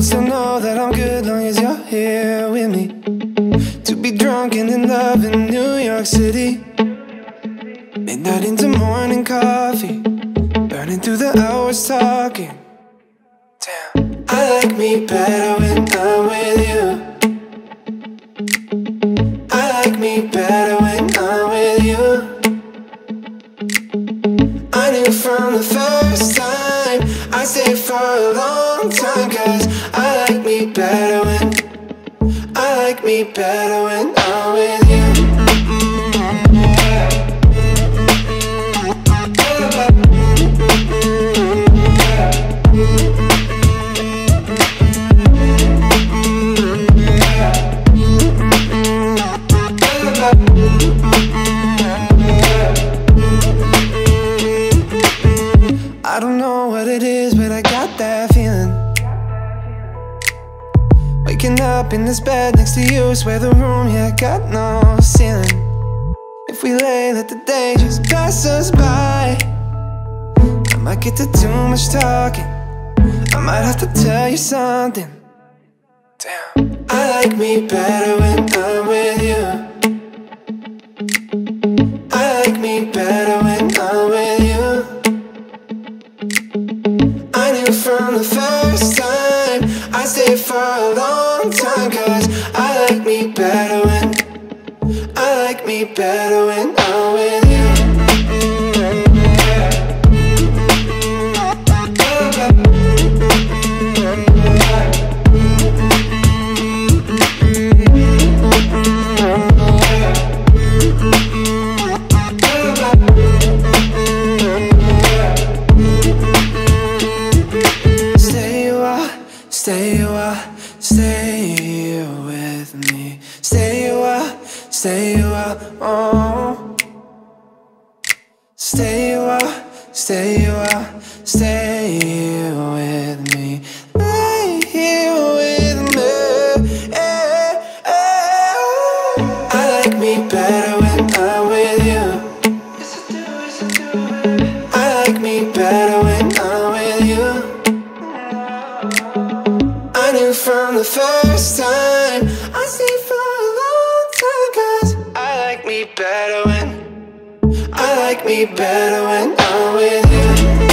But still know that I'm good long as you're here with me. To be drunk and in love in New York City. Midnight into morning coffee. Burning through the hours talking. Damn. I like me better when I'm with you. I like me better I stayed for a long time Cause I like me better when I like me better when I'm with you up in this bed next to you, swear the room, yeah, got no ceiling. If we lay, let the day just pass us by. I might get to too much talking. I might have to tell you something. Damn. I like me better when I'm with you. I like me better when I'm with you. I knew from the first time I stayed for a long Cause I like me better when I like me better when I'm with you stay with me. Stay a while, stay a while, oh. Stay a while, stay a while, stay with me. Lay here with me. eh, eh. I like me better when I'm with you. I like me better when the first time. I stayed for a long time Cause I like me better when I like me better when I'm with